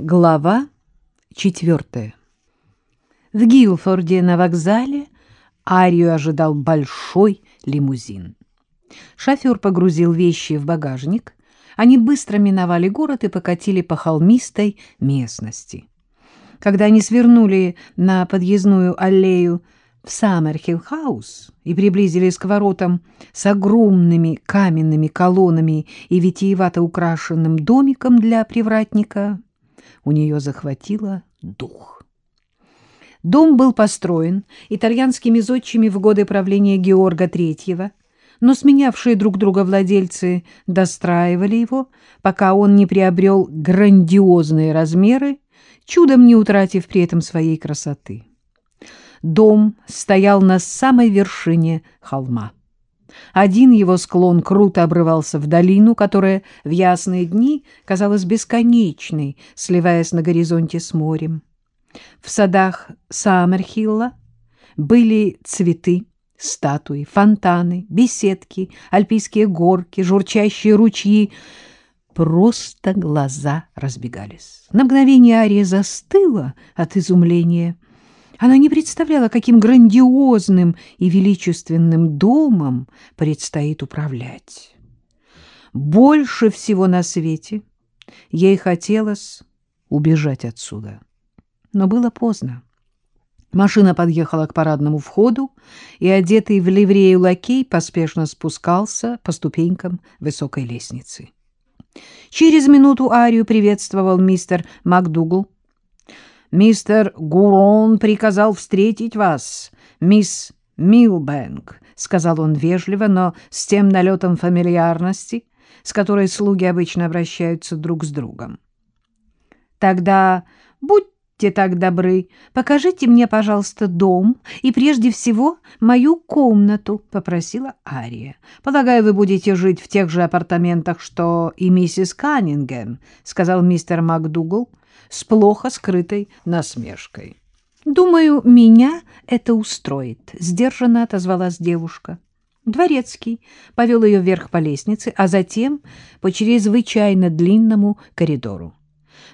Глава четвертая. В Гилфорде на вокзале Арию ожидал большой лимузин. Шофер погрузил вещи в багажник. Они быстро миновали город и покатили по холмистой местности. Когда они свернули на подъездную аллею в Саммерхилл-хаус и приблизились к воротам с огромными каменными колоннами и витиевато украшенным домиком для привратника, у нее захватило дух. Дом был построен итальянскими зодчими в годы правления Георга III, но сменявшие друг друга владельцы достраивали его, пока он не приобрел грандиозные размеры, чудом не утратив при этом своей красоты. Дом стоял на самой вершине холма. Один его склон круто обрывался в долину, которая в ясные дни казалась бесконечной, сливаясь на горизонте с морем. В садах Саммерхилла были цветы, статуи, фонтаны, беседки, альпийские горки, журчащие ручьи. Просто глаза разбегались. На мгновение Ария застыла от изумления — она не представляла, каким грандиозным и величественным домом предстоит управлять. Больше всего на свете ей хотелось убежать отсюда. Но было поздно. Машина подъехала к парадному входу, и одетый в ливрею лакей поспешно спускался по ступенькам высокой лестницы. Через минуту Арию приветствовал мистер МакДугал, мистер Гурон приказал встретить вас, мисс Милбэнк, — сказал он вежливо, но с тем налетом фамильярности, с которой слуги обычно обращаются друг с другом. — Тогда будьте так добры, покажите мне, пожалуйста, дом и прежде всего мою комнату, — попросила Ария. — Полагаю, вы будете жить в тех же апартаментах, что и миссис Каннингем, — сказал мистер МакДугал, с плохо скрытой насмешкой. «Думаю, меня это устроит», — сдержанно отозвалась девушка. Дворецкий повел ее вверх по лестнице, а затем по чрезвычайно длинному коридору.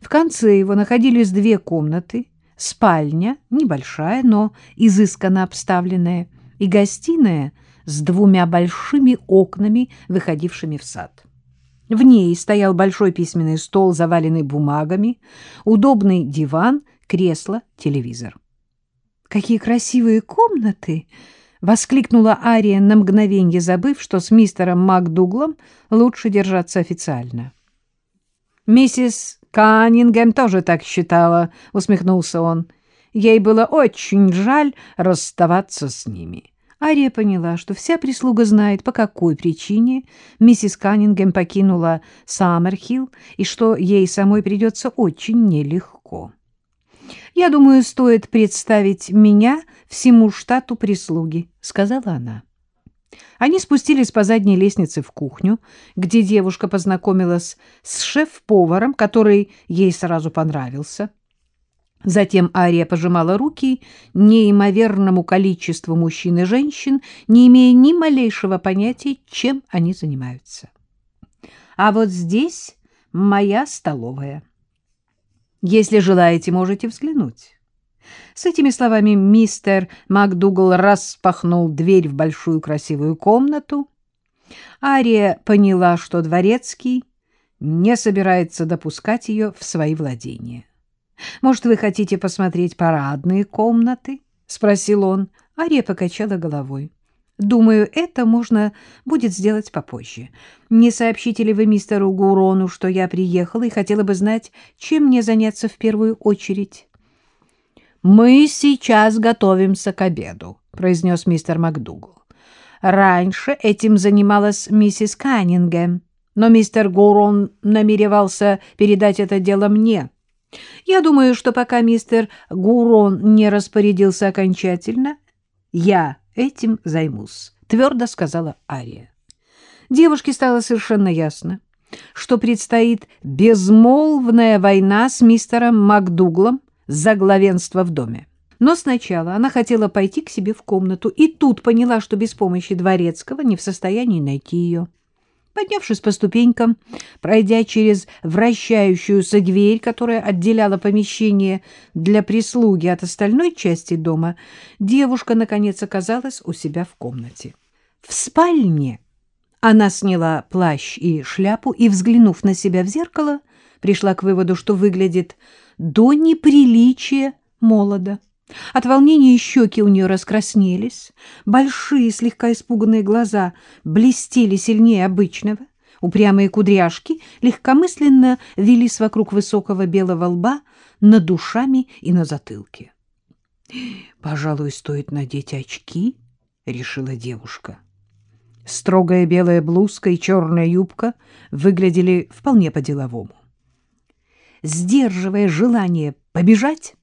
В конце его находились две комнаты, спальня, небольшая, но изысканно обставленная, и гостиная с двумя большими окнами, выходившими в сад. В ней стоял большой письменный стол, заваленный бумагами, удобный диван, кресло, телевизор. «Какие красивые комнаты!» — воскликнула Ария на мгновенье, забыв, что с мистером МакДуглом лучше держаться официально. «Миссис Каннингем тоже так считала», — усмехнулся он. «Ей было очень жаль расставаться с ними». Ария поняла, что вся прислуга знает, по какой причине миссис Каннингем покинула Саммерхилл и что ей самой придется очень нелегко. «Я думаю, стоит представить меня всему штату прислуги», — сказала она. Они спустились по задней лестнице в кухню, где девушка познакомилась с шеф-поваром, который ей сразу понравился — Затем Ария пожимала руки неимоверному количеству мужчин и женщин, не имея ни малейшего понятия, чем они занимаются. А вот здесь моя столовая. Если желаете, можете взглянуть. С этими словами мистер МакДугал распахнул дверь в большую красивую комнату. Ария поняла, что дворецкий не собирается допускать ее в свои владения. Может, вы хотите посмотреть парадные комнаты? — спросил он. Ария покачала головой. — Думаю, это можно будет сделать попозже. Не сообщите ли вы мистеру Гурону, что я приехала и хотела бы знать, чем мне заняться в первую очередь? — Мы сейчас готовимся к обеду, — произнес мистер МакДугал. Раньше этим занималась миссис Каннингем, но мистер Гурон намеревался передать это дело мне. — я думаю, что пока мистер Гурон не распорядился окончательно, я этим займусь, — твердо сказала Ария. Девушке стало совершенно ясно, что предстоит безмолвная война с мистером МакДуглом за главенство в доме. Но сначала она хотела пойти к себе в комнату, и тут поняла, что без помощи дворецкого не в состоянии найти ее. Поднявшись по ступенькам, пройдя через вращающуюся дверь, которая отделяла помещение для прислуги от остальной части дома, девушка, наконец, оказалась у себя в комнате. В спальне она сняла плащ и шляпу и, взглянув на себя в зеркало, пришла к выводу, что выглядит до неприличия молодо. От волнения щеки у нее раскраснелись, большие, слегка испуганные глаза блестели сильнее обычного, упрямые кудряшки легкомысленно велись вокруг высокого белого лба над душами и на затылке. «Пожалуй, стоит надеть очки», — решила девушка. Строгая белая блузка и черная юбка выглядели вполне по-деловому. Сдерживая желание побежать,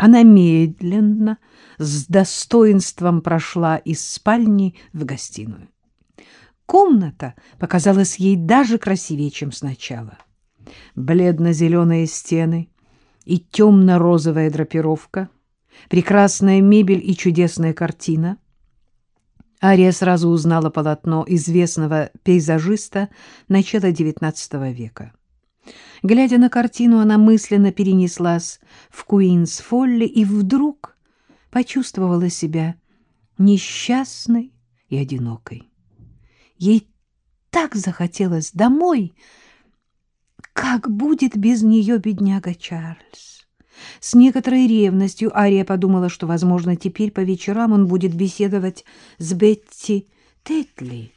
она медленно, с достоинством прошла из спальни в гостиную. Комната показалась ей даже красивее, чем сначала. Бледно-зеленые стены и темно-розовая драпировка, прекрасная мебель и чудесная картина. Ария сразу узнала полотно известного пейзажиста начала XIX века. Глядя на картину, она мысленно перенеслась в Куинс-Фолли и вдруг почувствовала себя несчастной и одинокой. Ей так захотелось домой. Как будет без нее бедняга Чарльз? С некоторой ревностью Ария подумала, что, возможно, теперь по вечерам он будет беседовать с Бетти Тетли.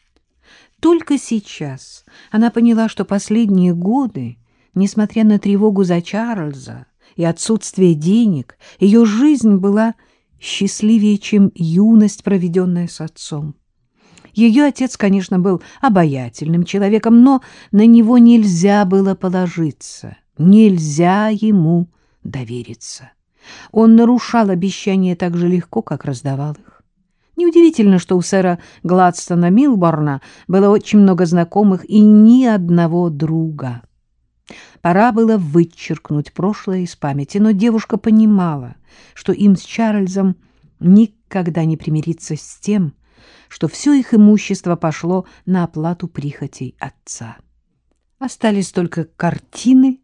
Только сейчас она поняла, что последние годы Несмотря на тревогу за Чарльза и отсутствие денег, ее жизнь была счастливее, чем юность, проведенная с отцом. Ее отец, конечно, был обаятельным человеком, но на него нельзя было положиться, нельзя ему довериться. Он нарушал обещания так же легко, как раздавал их. Неудивительно, что у сэра Гладстона Милборна было очень много знакомых и ни одного друга. Пора было вычеркнуть прошлое из памяти, но девушка понимала, что им с Чарльзом никогда не примириться с тем, что все их имущество пошло на оплату прихотей отца. Остались только картины,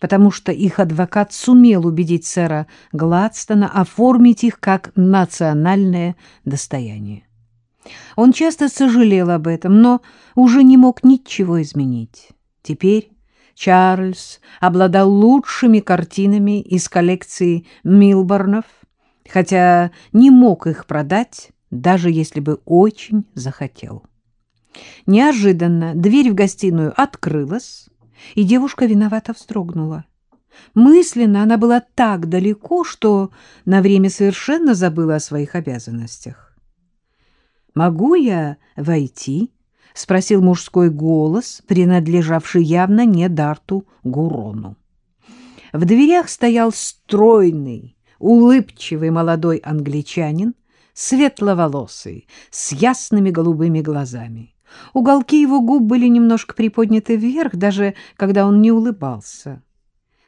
потому что их адвокат сумел убедить сэра Гладстона оформить их как национальное достояние. Он часто сожалел об этом, но уже не мог ничего изменить. Теперь Чарльз обладал лучшими картинами из коллекции Милборнов, хотя не мог их продать, даже если бы очень захотел. Неожиданно дверь в гостиную открылась, и девушка виновато вздрогнула. Мысленно она была так далеко, что на время совершенно забыла о своих обязанностях. «Могу я войти?» — спросил мужской голос, принадлежавший явно не Дарту Гурону. В дверях стоял стройный, улыбчивый молодой англичанин, светловолосый, с ясными голубыми глазами. Уголки его губ были немножко приподняты вверх, даже когда он не улыбался.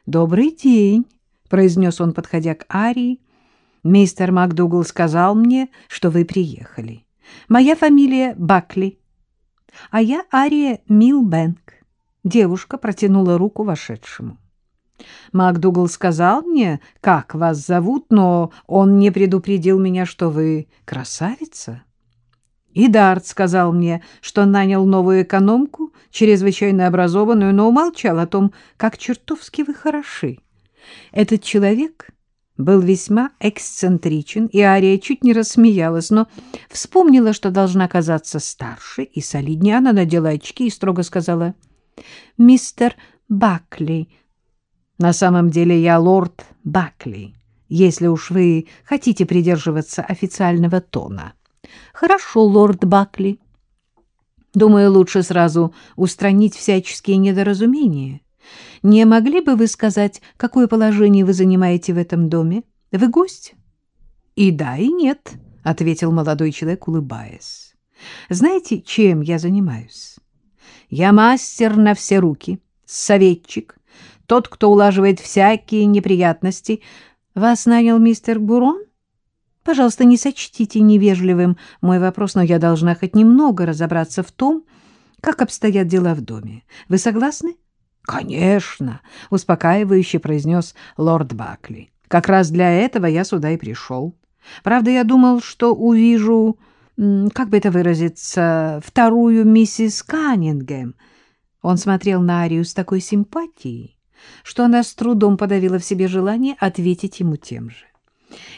«Добрый день», — произнес он, подходя к Арии. «Мистер МакДугал сказал мне, что вы приехали. Моя фамилия Бакли. А я Ария Милбэнк. Девушка протянула руку вошедшему. МакДугал сказал мне, как вас зовут, но он не предупредил меня, что вы красавица. И Дарт сказал мне, что нанял новую экономку, чрезвычайно образованную, но умолчал о том, как чертовски вы хороши. Этот человек был весьма эксцентричен, и Ария чуть не рассмеялась, но вспомнила, что должна казаться старше и солиднее. Она надела очки и строго сказала, «Мистер Бакли, на самом деле я лорд Бакли, если уж вы хотите придерживаться официального тона». «Хорошо, лорд Бакли. Думаю, лучше сразу устранить всяческие недоразумения». Не могли бы вы сказать, какое положение вы занимаете в этом доме? Вы гость? И да, и нет, ответил молодой человек, улыбаясь. Знаете, чем я занимаюсь? Я мастер на все руки, советчик, тот, кто улаживает всякие неприятности. Вас нанял мистер Бурон? Пожалуйста, не сочтите невежливым мой вопрос, но я должна хоть немного разобраться в том, Как обстоят дела в доме? Вы согласны? Конечно, успокаивающе произнес лорд Бакли. Как раз для этого я сюда и пришел. Правда, я думал, что увижу, как бы это выразиться, вторую миссис Каннингем. Он смотрел на Арию с такой симпатией, что она с трудом подавила в себе желание ответить ему тем же.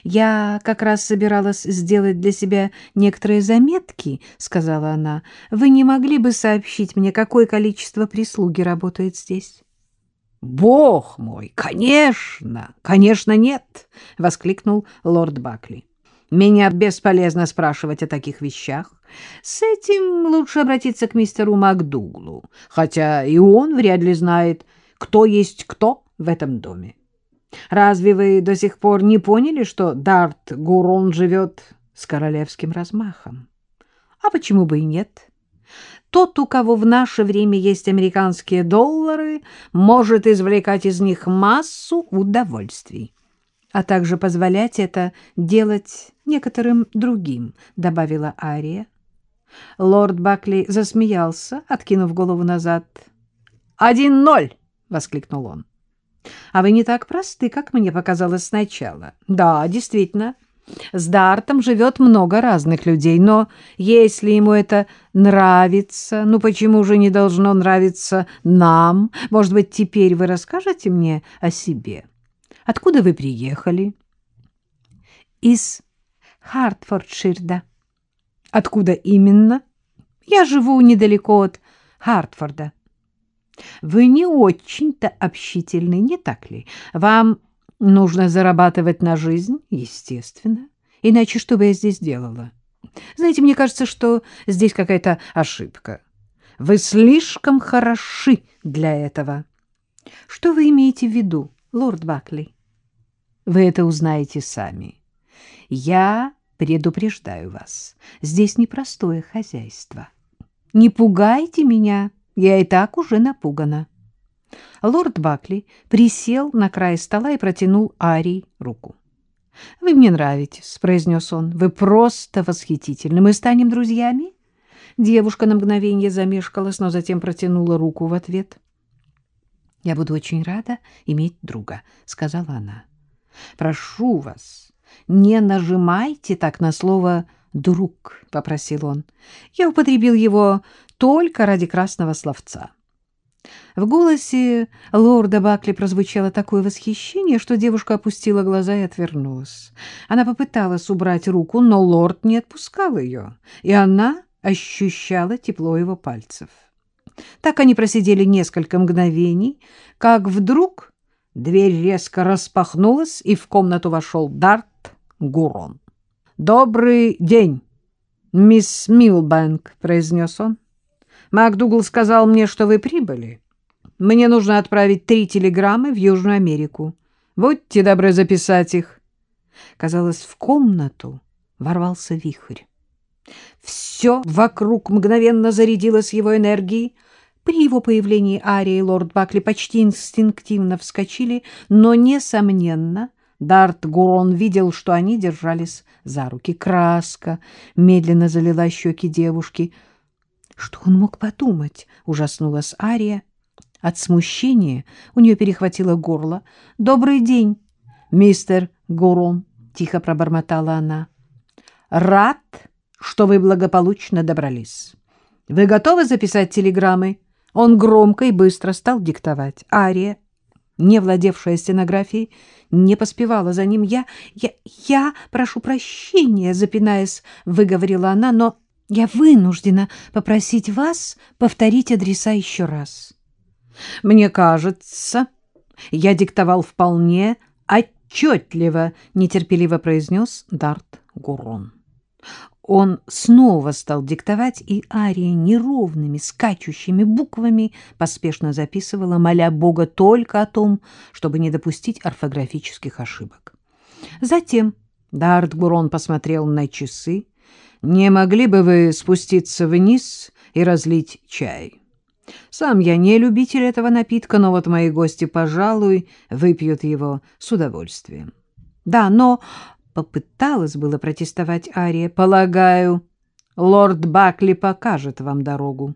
«Я как раз собиралась сделать для себя некоторые заметки», — сказала она. «Вы не могли бы сообщить мне, какое количество прислуги работает здесь?» «Бог мой! Конечно! Конечно, нет!» — воскликнул лорд Бакли. «Меня бесполезно спрашивать о таких вещах. С этим лучше обратиться к мистеру Макдуглу, хотя и он вряд ли знает, кто есть кто в этом доме. Разве вы до сих пор не поняли, что Дарт Гурон живет с королевским размахом? А почему бы и нет? Тот, у кого в наше время есть американские доллары, может извлекать из них массу удовольствий, а также позволять это делать некоторым другим, — добавила Ария. Лорд Бакли засмеялся, откинув голову назад. «Один ноль!» — воскликнул он. А вы не так просты, как мне показалось сначала. Да, действительно, с Дартом живет много разных людей, но если ему это нравится, ну почему же не должно нравиться нам? Может быть, теперь вы расскажете мне о себе? Откуда вы приехали? Из Хартфордширда. Откуда именно? Я живу недалеко от Хартфорда. Вы не очень-то общительны, не так ли? Вам нужно зарабатывать на жизнь, естественно. Иначе что бы я здесь делала? Знаете, мне кажется, что здесь какая-то ошибка. Вы слишком хороши для этого. Что вы имеете в виду, лорд Бакли? Вы это узнаете сами. Я предупреждаю вас, здесь непростое хозяйство. Не пугайте меня. Я и так уже напугана. Лорд Бакли присел на край стола и протянул Арии руку. — Вы мне нравитесь, — произнес он. — Вы просто восхитительны. Мы станем друзьями? Девушка на мгновение замешкалась, но затем протянула руку в ответ. — Я буду очень рада иметь друга, — сказала она. — Прошу вас, не нажимайте так на слово «друг», — попросил он. Я употребил его только ради красного словца. В голосе лорда Бакли прозвучало такое восхищение, что девушка опустила глаза и отвернулась. Она попыталась убрать руку, но лорд не отпускал ее, и она ощущала тепло его пальцев. Так они просидели несколько мгновений, как вдруг дверь резко распахнулась, и в комнату вошел Дарт Гурон. «Добрый день, мисс Милбэнк», — произнес он. МакДугал сказал мне, что вы прибыли. Мне нужно отправить три телеграммы в Южную Америку. Будьте добры записать их. Казалось, в комнату ворвался вихрь. Все вокруг мгновенно зарядилось его энергией. При его появлении Ария и лорд Бакли почти инстинктивно вскочили, но, несомненно, Дарт Гурон видел, что они держались за руки. Краска медленно залила щеки девушки — что он мог подумать? Ужаснулась Ария. От смущения у нее перехватило горло. «Добрый день, мистер Гурон», — тихо пробормотала она. «Рад, что вы благополучно добрались. Вы готовы записать телеграммы?» Он громко и быстро стал диктовать. Ария, не владевшая стенографией, не поспевала за ним. «Я... я... я прошу прощения», — запинаясь, выговорила она, но я вынуждена попросить вас повторить адреса еще раз. Мне кажется, я диктовал вполне отчетливо, нетерпеливо произнес Дарт Гурон. Он снова стал диктовать, и Ария неровными, скачущими буквами поспешно записывала, моля Бога только о том, чтобы не допустить орфографических ошибок. Затем Дарт Гурон посмотрел на часы, не могли бы вы спуститься вниз и разлить чай? Сам я не любитель этого напитка, но вот мои гости, пожалуй, выпьют его с удовольствием. Да, но попыталась было протестовать Ария. Полагаю, лорд Бакли покажет вам дорогу.